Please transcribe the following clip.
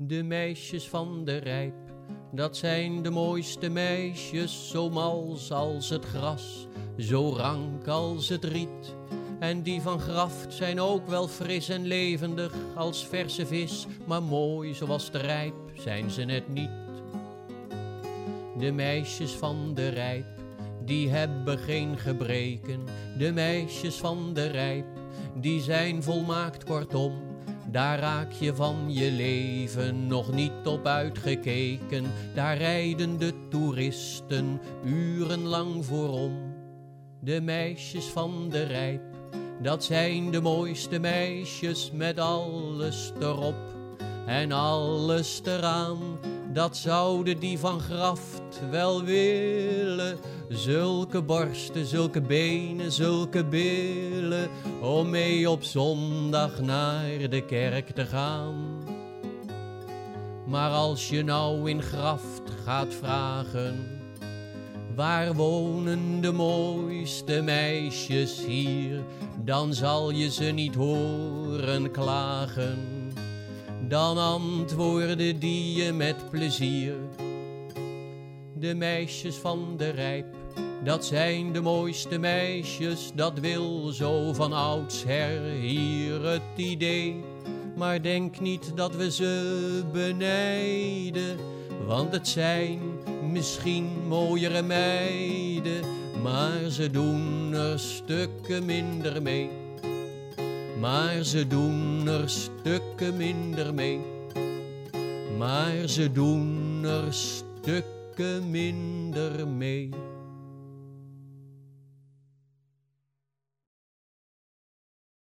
De meisjes van de rijp, dat zijn de mooiste meisjes, zo mals als het gras, zo rank als het riet. En die van graft zijn ook wel fris en levendig als verse vis, maar mooi zoals de rijp zijn ze net niet. De meisjes van de rijp, die hebben geen gebreken. De meisjes van de rijp, die zijn volmaakt kortom. Daar raak je van je leven nog niet op uitgekeken. Daar rijden de toeristen urenlang voorom. De meisjes van de rijp, dat zijn de mooiste meisjes met alles erop en alles eraan. Dat zouden die van graft wel willen. Zulke borsten, zulke benen, zulke billen. Om mee op zondag naar de kerk te gaan. Maar als je nou in graft gaat vragen. Waar wonen de mooiste meisjes hier? Dan zal je ze niet horen klagen. Dan antwoorden die je met plezier. De meisjes van de rijp, dat zijn de mooiste meisjes, dat wil zo van oudsher hier het idee. Maar denk niet dat we ze benijden, want het zijn misschien mooiere meiden, maar ze doen er stukken minder mee. Maar ze doen er stukken minder mee. Maar ze doen er stukken minder mee.